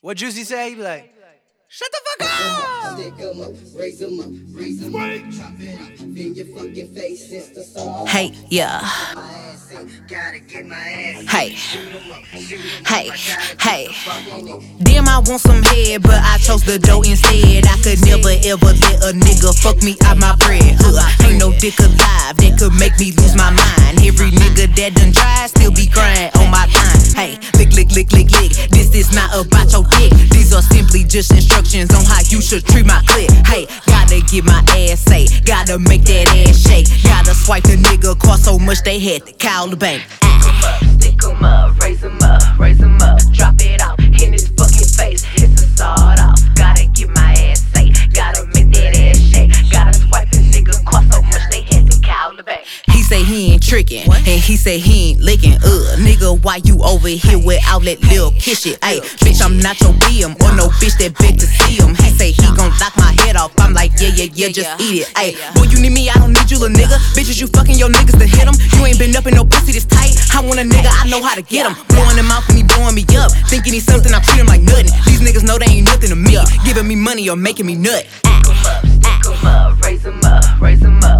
What Juicy say? He be like, shut the fuck up! Stick 'em up, raise 'em up, raise 'em up, chop it up in your fucking face. It's the song. Hey, yeah. My gotta get my ass. Hey. Shoot 'em up, shoot 'em up, Hey, hey. get the fuck in it. Damn, I want some head, but I chose the dough instead. I could never ever let a nigga fuck me out my bread. Huh, ain't no dick alive that could make me lose my mind. Every nigga that done tried still be crying on my time. Hey, lick, lick, lick, lick, lick. Is not about your dick. These are simply just instructions on how you should treat my clip. Hey, gotta get my ass say, gotta make that ass shake. Gotta swipe the nigga, cost so much they had to call the bank. Ah. Stick 'em up, raise 'em up, raise 'em up, drop it out say he tricking, and he say he ain't licking. Uh, nigga, why you over here without that lil kiss shit? Ayy, bitch, I'm not your BM or no bitch that beg to see him. He say he gon' knock my head off. I'm like, yeah, yeah, yeah, just eat it. Ayy, boy, you need me, I don't need you, little nigga. Bitches, you fucking your niggas to hit him. You ain't been up in no pussy this tight. I want a nigga, I know how to get him. Blowing him out when he blowing me up. Thinking he's something, I treat him like nothing. These niggas know they ain't nothing to me. Giving me money or making me nut. Ah. Stick 'em up, raise 'em up, raise 'em up,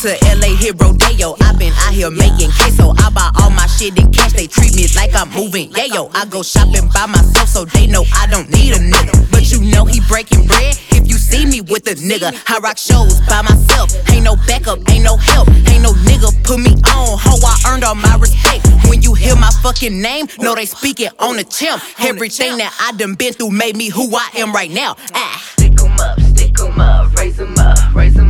to LA, hit Rodeo. i been out here making queso. I buy all my shit in cash. They treat me like I'm moving. Yeah, yo, I go shopping by myself, so they know I don't need a nigga. But you know he breaking bread if you see me with a nigga. I rock shows by myself. Ain't no backup, ain't no help. Ain't no nigga put me on. Ho, I earned all my respect. When you hear my fucking name, know they speaking on the chimp. Everything that I done been through made me who I am right now. Ah. Stick 'em up, stick 'em up, raise 'em up, raise 'em up,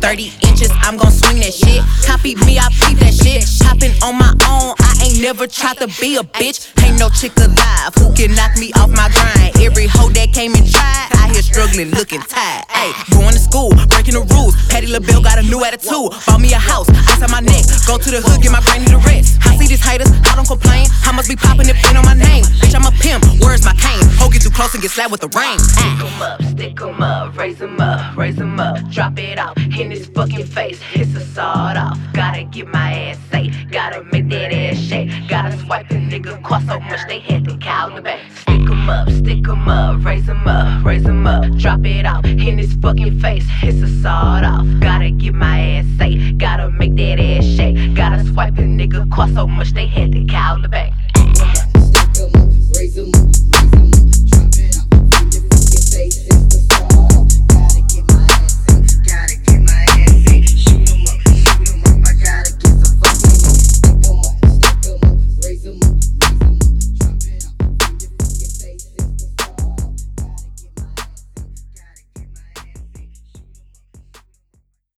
30 inches, I'm gon' swing that shit. Copy me, I peep that shit. Chopping on my own, I ain't never tried to be a bitch. Ain't no chick alive who can knock me off my grind. Every hoe that came and tried, Here struggling, looking tired. Hey, going to school, breaking the rules. Patti LaBelle got a new attitude. Bought me a house, on my neck. Go to the hood, get my granny the rest. I see these haters, I don't complain. I must be popping the pin on my name. Bitch, I'm a pimp, where's my cane? Hoe get too close and get slapped with the rain. Ah. Stick 'em up, stick 'em up, raise 'em up, raise 'em up, drop it out in his fucking face. It's a sawed off. Gotta get my ass safe, gotta make that ass shake. Gotta swipe a nigga, cost so much they had to call the bank. 'Em up, stick 'em up, raise 'em up, raise 'em up, drop it out in his fucking face. It's a sawed off. Gotta get my ass say, gotta make that ass shake. Gotta swipe a nigga, cost so much they had to call the bank.